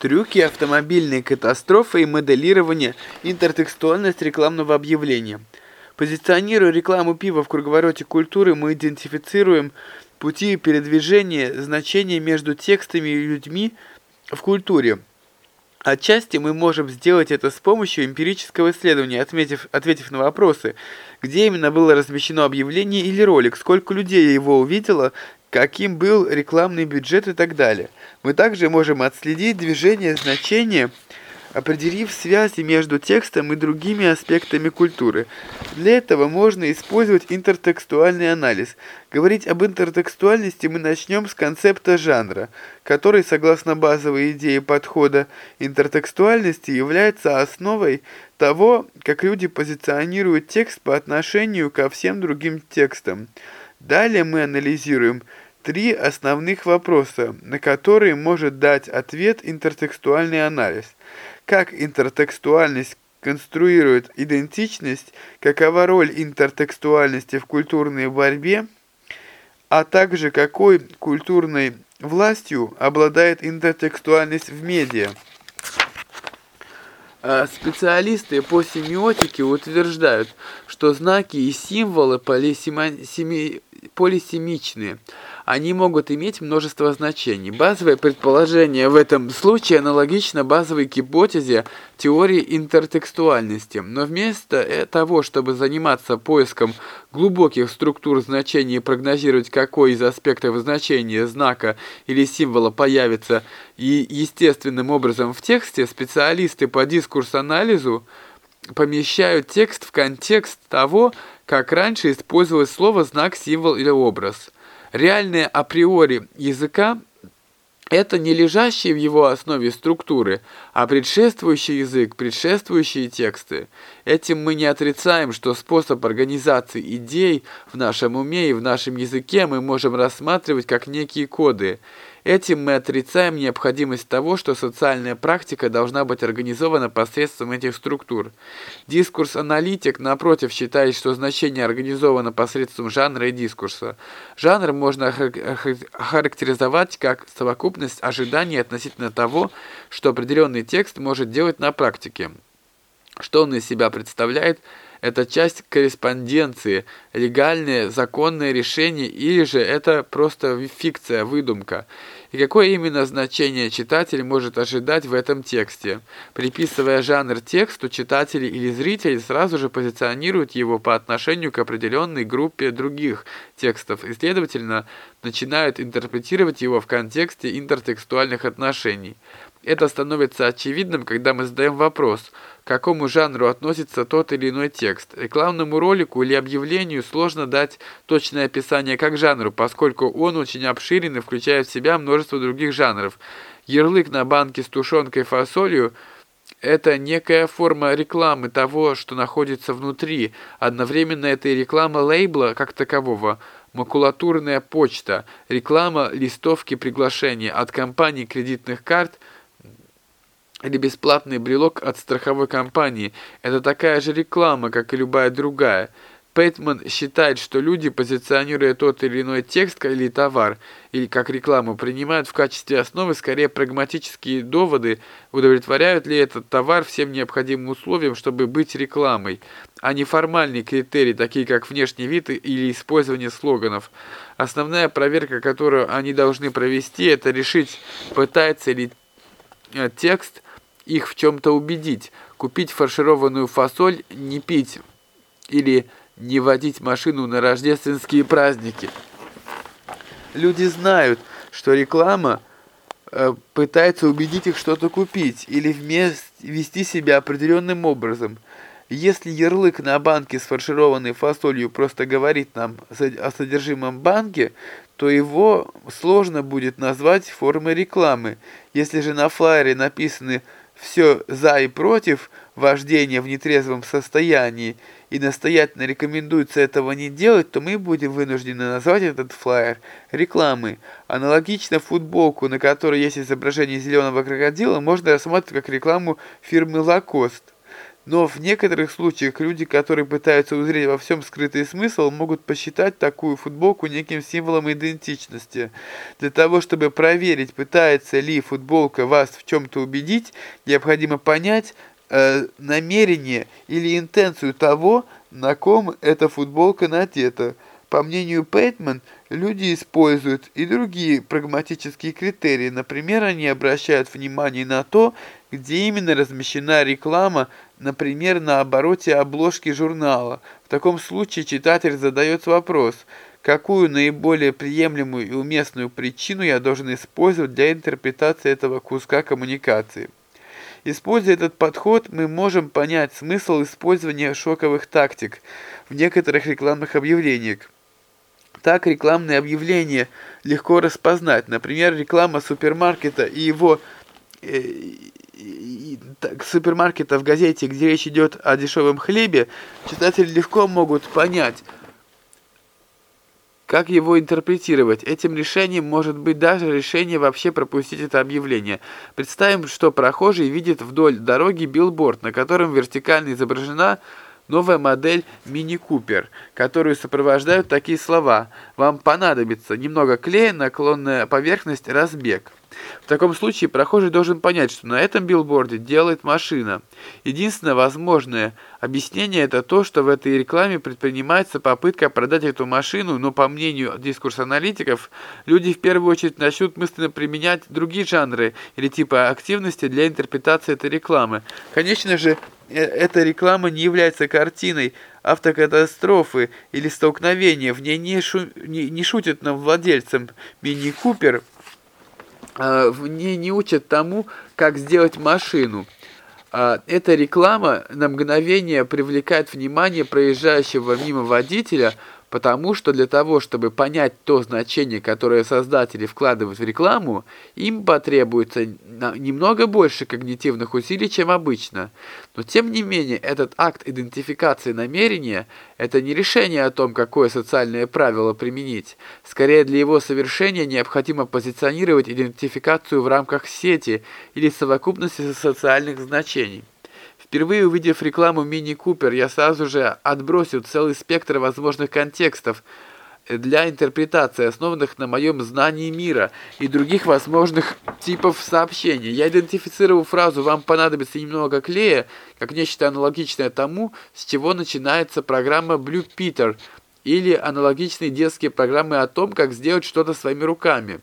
Трюки автомобильной катастрофы и моделирование интертекстуальность рекламного объявления. Позиционируя рекламу пива в круговороте культуры, мы идентифицируем пути передвижения значения между текстами и людьми в культуре. Отчасти мы можем сделать это с помощью эмпирического исследования, отметив, ответив на вопросы, где именно было размещено объявление или ролик, сколько людей его увидело, каким был рекламный бюджет и так далее. Мы также можем отследить движение значения, определив связи между текстом и другими аспектами культуры. Для этого можно использовать интертекстуальный анализ. Говорить об интертекстуальности мы начнем с концепта жанра, который, согласно базовой идее подхода интертекстуальности, является основой того, как люди позиционируют текст по отношению ко всем другим текстам. Далее мы анализируем три основных вопроса, на которые может дать ответ интертекстуальный анализ. Как интертекстуальность конструирует идентичность, какова роль интертекстуальности в культурной борьбе, а также какой культурной властью обладает интертекстуальность в медиа. А специалисты по семиотике утверждают, что знаки и символы полисемичные – они могут иметь множество значений. Базовое предположение в этом случае аналогично базовой гипотезе теории интертекстуальности. Но вместо э, того, чтобы заниматься поиском глубоких структур значений и прогнозировать, какой из аспектов значения знака или символа появится и естественным образом в тексте, специалисты по дискурс-анализу помещают текст в контекст того, как раньше использовалось слово, знак, символ или образ. Реальное априори языка – это не лежащие в его основе структуры, а предшествующий язык, предшествующие тексты. Этим мы не отрицаем, что способ организации идей в нашем уме и в нашем языке мы можем рассматривать как некие коды – Этим мы отрицаем необходимость того, что социальная практика должна быть организована посредством этих структур. Дискурс-аналитик, напротив, считает, что значение организовано посредством жанра и дискурса. Жанр можно характеризовать как совокупность ожиданий относительно того, что определенный текст может делать на практике. Что он из себя представляет – это часть корреспонденции, легальное, законное решение, или же это просто фикция, выдумка. И какое именно значение читатель может ожидать в этом тексте? Приписывая жанр тексту, читатели или зрители сразу же позиционируют его по отношению к определенной группе других текстов и, следовательно, начинают интерпретировать его в контексте интертекстуальных отношений. Это становится очевидным, когда мы задаем вопрос, к какому жанру относится тот или иной текст. Рекламному ролику или объявлению сложно дать точное описание как жанру, поскольку он очень обширен и включает в себя множество других жанров. Ярлык на банке с тушенкой фасолью – это некая форма рекламы того, что находится внутри. Одновременно это и реклама лейбла как такового – макулатурная почта, реклама листовки приглашения от компаний кредитных карт – или бесплатный брелок от страховой компании. Это такая же реклама, как и любая другая. Пейтман считает, что люди, позиционируя тот или иной текст или товар, или как рекламу, принимают в качестве основы скорее прагматические доводы, удовлетворяют ли этот товар всем необходимым условиям, чтобы быть рекламой, а не формальные критерии, такие как внешний вид или использование слоганов. Основная проверка, которую они должны провести, это решить, пытается ли э, текст – их в чем-то убедить, купить фаршированную фасоль, не пить или не водить машину на рождественские праздники. Люди знают, что реклама э, пытается убедить их что-то купить или вместе вести себя определенным образом. Если ярлык на банке с фаршированной фасолью просто говорит нам о содержимом банки, то его сложно будет назвать формой рекламы. Если же на флайере написаны все за и против вождения в нетрезвом состоянии и настоятельно рекомендуется этого не делать, то мы будем вынуждены назвать этот флаер рекламой. Аналогично футболку, на которой есть изображение зеленого крокодила, можно рассматривать как рекламу фирмы Lacoste. Но в некоторых случаях люди, которые пытаются узреть во всем скрытый смысл, могут посчитать такую футболку неким символом идентичности. Для того, чтобы проверить, пытается ли футболка вас в чем-то убедить, необходимо понять э, намерение или интенцию того, на ком эта футболка надета. По мнению Пейтман, люди используют и другие прагматические критерии. Например, они обращают внимание на то, где именно размещена реклама, например, на обороте обложки журнала. В таком случае читатель задает вопрос, какую наиболее приемлемую и уместную причину я должен использовать для интерпретации этого куска коммуникации. Используя этот подход, мы можем понять смысл использования шоковых тактик в некоторых рекламных объявлениях. Так рекламные объявления легко распознать. Например, реклама супермаркета и его э, супермаркета в газете, где речь идет о дешевом хлебе, читатели легко могут понять, как его интерпретировать? Этим решением может быть даже решение вообще пропустить это объявление. Представим, что прохожий видит вдоль дороги билборд, на котором вертикально изображена новая модель Mini Cooper, которую сопровождают такие слова «Вам понадобится немного клея, наклонная поверхность, разбег». В таком случае прохожий должен понять, что на этом билборде делает машина. Единственное возможное объяснение это то, что в этой рекламе предпринимается попытка продать эту машину, но по мнению дискурс-аналитиков, люди в первую очередь начнут мысленно применять другие жанры или типы активности для интерпретации этой рекламы. Конечно же, э, эта реклама не является картиной автокатастрофы или столкновения, в ней не, шу не, не шутят нам владельцам мини-купер, э, не, не учат тому, как сделать машину. Э, эта реклама на мгновение привлекает внимание проезжающего мимо водителя, потому что для того, чтобы понять то значение, которое создатели вкладывают в рекламу, им потребуется немного больше когнитивных усилий, чем обычно. Но тем не менее, этот акт идентификации намерения – это не решение о том, какое социальное правило применить. Скорее, для его совершения необходимо позиционировать идентификацию в рамках сети или совокупности социальных значений. Впервые увидев рекламу Мини Купер, я сразу же отбросил целый спектр возможных контекстов для интерпретации, основанных на моем знании мира и других возможных типов сообщений. Я идентифицировал фразу «Вам понадобится немного клея» как нечто аналогичное тому, с чего начинается программа Blue Peter или аналогичные детские программы о том, как сделать что-то своими руками.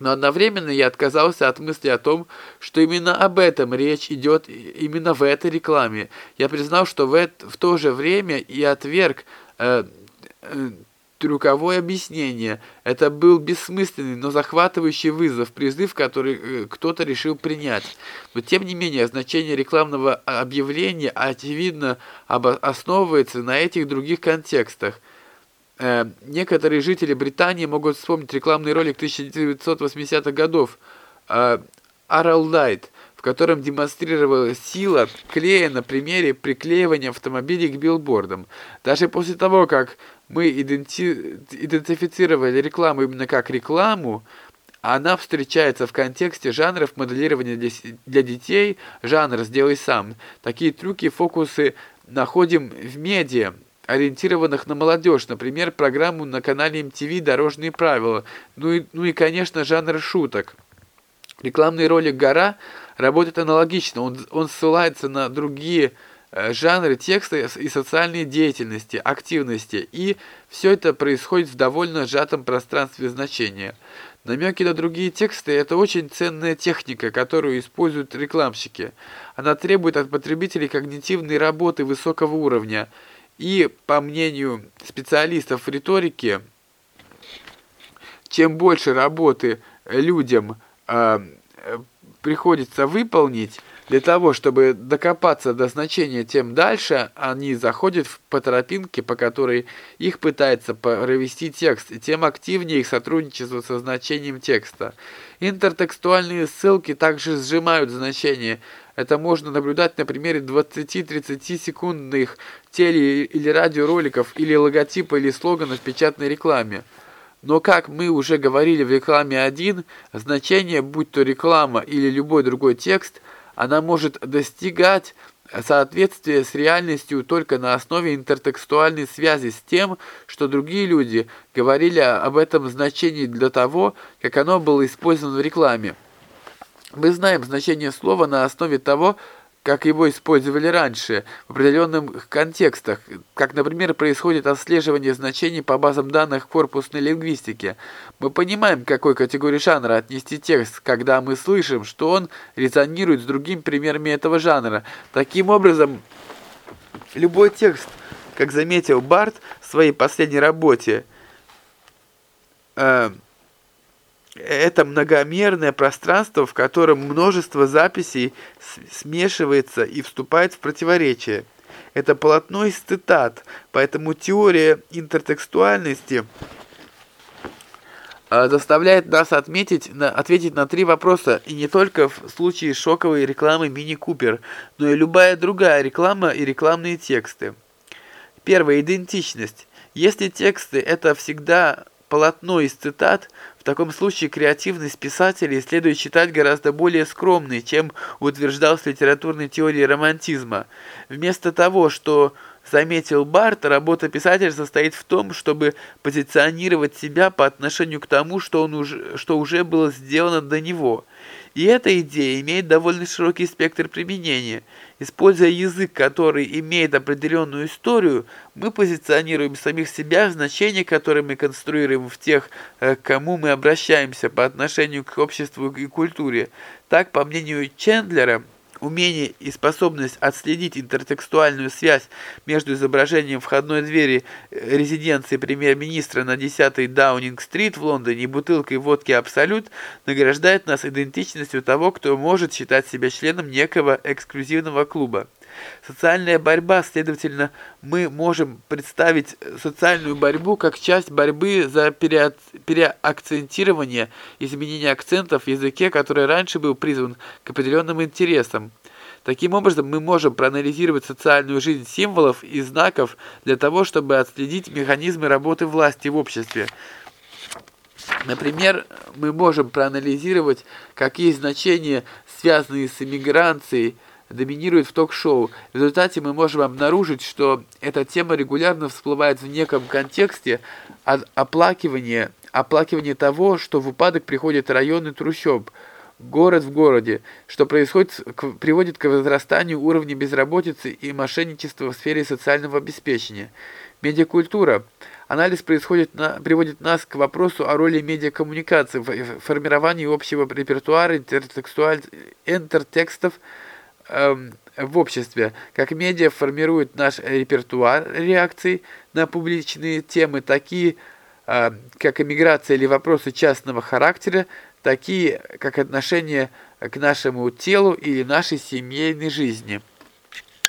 Но одновременно я отказался от мысли о том, что именно об этом речь идет именно в этой рекламе. Я признал, что в, это, в то же время и отверг э, э, трюковое объяснение. Это был бессмысленный, но захватывающий вызов, призыв, который э, кто-то решил принять. Но тем не менее, значение рекламного объявления очевидно основывается на этих других контекстах – Э, некоторые жители Британии могут вспомнить рекламный ролик 1980-х годов э, Light, в котором демонстрировалась сила клея на примере приклеивания автомобилей к билбордам. Даже после того, как мы иденти идентифицировали рекламу именно как рекламу, она встречается в контексте жанров моделирования для, для детей, жанр «сделай сам». Такие трюки, фокусы находим в медиа, ориентированных на молодежь, например, программу на канале MTV «Дорожные правила», ну и, ну и конечно, жанр шуток. Рекламный ролик «Гора» работает аналогично, он, он ссылается на другие э, жанры текста и социальной деятельности, активности, и все это происходит в довольно сжатом пространстве значения. Намеки на другие тексты – это очень ценная техника, которую используют рекламщики. Она требует от потребителей когнитивной работы высокого уровня – и, по мнению специалистов риторики, чем больше работы людям э, приходится выполнить для того, чтобы докопаться до значения, тем дальше они заходят по тропинке, по которой их пытается провести текст, и тем активнее их сотрудничество со значением текста. Интертекстуальные ссылки также сжимают значение. Это можно наблюдать на примере 20-30 секундных теле- или радиороликов, или логотипа или слогана в печатной рекламе. Но, как мы уже говорили в рекламе 1, значение, будь то реклама или любой другой текст, она может достигать соответствие с реальностью только на основе интертекстуальной связи с тем, что другие люди говорили об этом значении для того, как оно было использовано в рекламе. Мы знаем значение слова на основе того, как его использовали раньше, в определенных контекстах, как, например, происходит отслеживание значений по базам данных корпусной лингвистики. Мы понимаем, к какой категории жанра отнести текст, когда мы слышим, что он резонирует с другими примерами этого жанра. Таким образом, любой текст, как заметил Барт в своей последней работе, э, это многомерное пространство, в котором множество записей смешивается и вступает в противоречие. Это полотно из цитат, поэтому теория интертекстуальности а, заставляет нас отметить, на, ответить на три вопроса, и не только в случае шоковой рекламы Мини Купер, но и любая другая реклама и рекламные тексты. Первое – идентичность. Если тексты – это всегда полотно из цитат, в таком случае креативность писателей следует считать гораздо более скромной, чем утверждал с литературной теорией романтизма. Вместо того, что заметил Барт, работа писателя состоит в том, чтобы позиционировать себя по отношению к тому, что, он уже, что уже было сделано до него. И эта идея имеет довольно широкий спектр применения – Используя язык, который имеет определенную историю, мы позиционируем самих себя в значения, которые мы конструируем в тех, э, к кому мы обращаемся по отношению к обществу и культуре. Так, по мнению Чендлера, Умение и способность отследить интертекстуальную связь между изображением входной двери э, резиденции премьер-министра на 10-й Даунинг-стрит в Лондоне и бутылкой водки «Абсолют» награждает нас идентичностью того, кто может считать себя членом некого эксклюзивного клуба. Социальная борьба, следовательно, мы можем представить социальную борьбу как часть борьбы за переак переакцентирование, изменение акцентов в языке, который раньше был призван к определенным интересам. Таким образом, мы можем проанализировать социальную жизнь символов и знаков для того, чтобы отследить механизмы работы власти в обществе. Например, мы можем проанализировать, какие значения, связанные с иммиграцией, доминирует в ток-шоу. В результате мы можем обнаружить, что эта тема регулярно всплывает в неком контексте оплакивания, оплакивания того, что в упадок приходит районы трущоб, город в городе, что происходит, к, приводит к возрастанию уровня безработицы и мошенничества в сфере социального обеспечения. Медиакультура. Анализ происходит на, приводит нас к вопросу о роли медиакоммуникации в формировании общего репертуара интертекстуаль... интертекстов, Эм, в обществе, как медиа формирует наш репертуар реакций на публичные темы, такие э, как эмиграция или вопросы частного характера, такие как отношение к нашему телу или нашей семейной жизни.